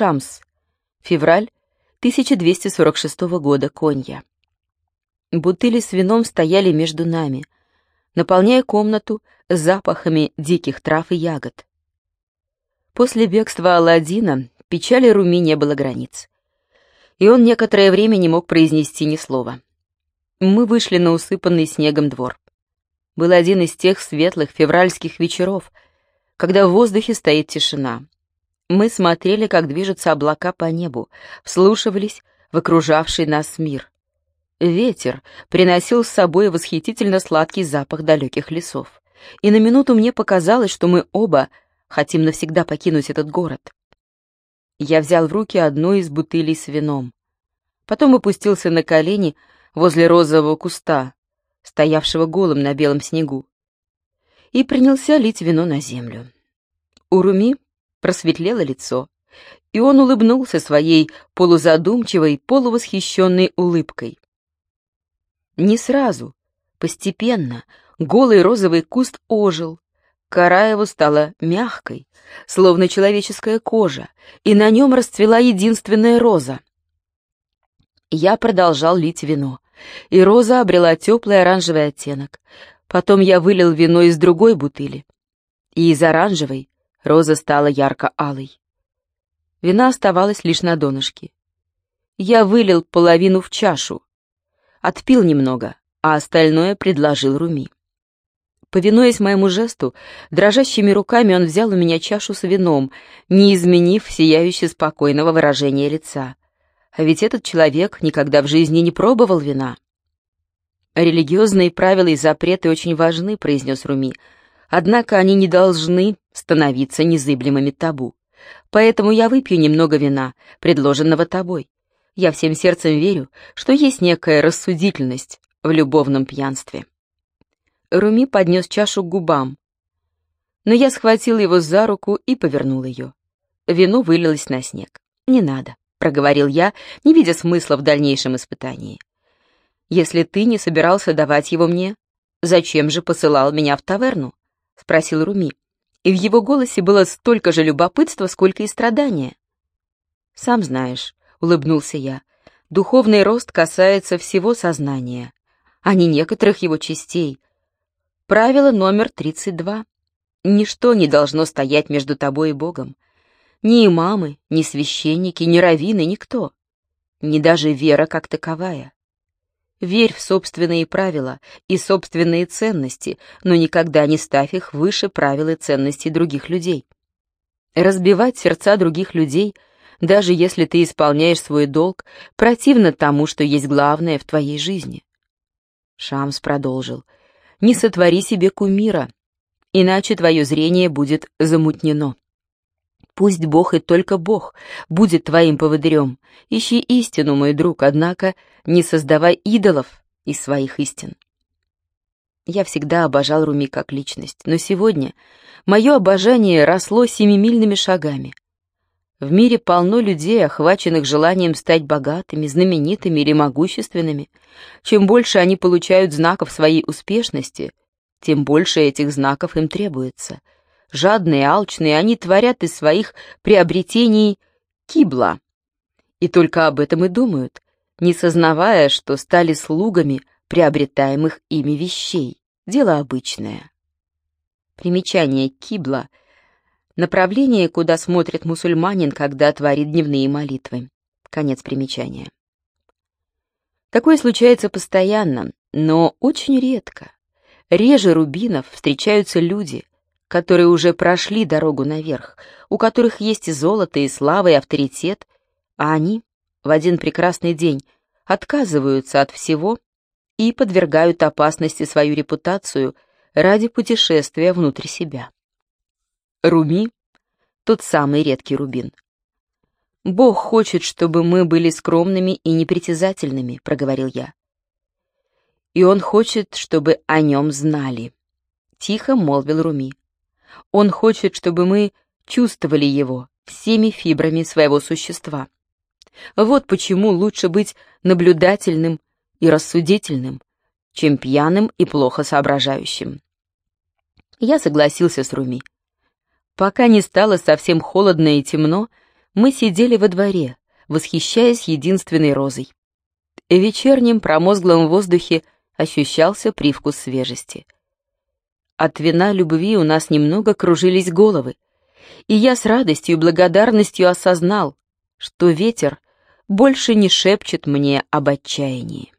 Шамс. Февраль 1246 года. Конья. Бутыли с вином стояли между нами, наполняя комнату запахами диких трав и ягод. После бегства Аладдина печали Руми не было границ. И он некоторое время не мог произнести ни слова. Мы вышли на усыпанный снегом двор. Был один из тех светлых февральских вечеров, когда в воздухе стоит тишина. Мы смотрели, как движутся облака по небу, вслушивались в окружавший нас мир. Ветер приносил с собой восхитительно сладкий запах далеких лесов. И на минуту мне показалось, что мы оба хотим навсегда покинуть этот город. Я взял в руки одну из бутылей с вином. Потом опустился на колени возле розового куста, стоявшего голым на белом снегу, и принялся лить вино на землю. У Руми просветлело лицо, и он улыбнулся своей полузадумчивой, полувосхищенной улыбкой. Не сразу, постепенно, голый розовый куст ожил, кора его стала мягкой, словно человеческая кожа, и на нем расцвела единственная роза. Я продолжал лить вино, и роза обрела теплый оранжевый оттенок. Потом я вылил вино из другой бутыли, и из оранжевой роза стала ярко-алой. Вина оставалась лишь на донышке. Я вылил половину в чашу, отпил немного, а остальное предложил Руми. Повинуясь моему жесту, дрожащими руками он взял у меня чашу с вином, не изменив сияюще спокойного выражения лица. А ведь этот человек никогда в жизни не пробовал вина. «Религиозные правила и запреты очень важны», — произнес Руми. «Однако они не должны становиться незыблемыми табу. Поэтому я выпью немного вина, предложенного тобой. Я всем сердцем верю, что есть некая рассудительность в любовном пьянстве». Руми поднес чашу к губам, но я схватил его за руку и повернул ее. Вино вылилось на снег. «Не надо проговорил я, не видя смысла в дальнейшем испытании. «Если ты не собирался давать его мне, зачем же посылал меня в таверну?» — спросил Руми. И в его голосе было столько же любопытства, сколько и страдания. «Сам знаешь», — улыбнулся я, — «духовный рост касается всего сознания, а не некоторых его частей. Правило номер 32. Ничто не должно стоять между тобой и Богом. Ни имамы, ни священники, ни раввины, никто. Ни даже вера как таковая. Верь в собственные правила и собственные ценности, но никогда не ставь их выше правил и ценностей других людей. Разбивать сердца других людей, даже если ты исполняешь свой долг, противно тому, что есть главное в твоей жизни. Шамс продолжил. «Не сотвори себе кумира, иначе твое зрение будет замутнено. Пусть Бог и только Бог будет твоим поводырем. Ищи истину, мой друг, однако не создавай идолов из своих истин. Я всегда обожал Руми как личность, но сегодня мое обожание росло семимильными шагами. В мире полно людей, охваченных желанием стать богатыми, знаменитыми или могущественными. Чем больше они получают знаков своей успешности, тем больше этих знаков им требуется — жадные, алчные, они творят из своих приобретений кибла. И только об этом и думают, не сознавая, что стали слугами приобретаемых ими вещей. Дело обычное. Примечание кибла — направление, куда смотрит мусульманин, когда творит дневные молитвы. Конец примечания. Такое случается постоянно, но очень редко. Реже рубинов встречаются люди, которые уже прошли дорогу наверх, у которых есть и золото, и слава, и авторитет, а они в один прекрасный день отказываются от всего и подвергают опасности свою репутацию ради путешествия внутрь себя. Руми — тот самый редкий рубин. «Бог хочет, чтобы мы были скромными и непритязательными», — проговорил я. «И Он хочет, чтобы о нем знали», — тихо молвил Руми. Он хочет, чтобы мы чувствовали его всеми фибрами своего существа. Вот почему лучше быть наблюдательным и рассудительным, чем пьяным и плохо соображающим. Я согласился с Руми. Пока не стало совсем холодно и темно, мы сидели во дворе, восхищаясь единственной розой. В вечернем промозглом воздухе ощущался привкус свежести. От вина любви у нас немного кружились головы, и я с радостью и благодарностью осознал, что ветер больше не шепчет мне об отчаянии.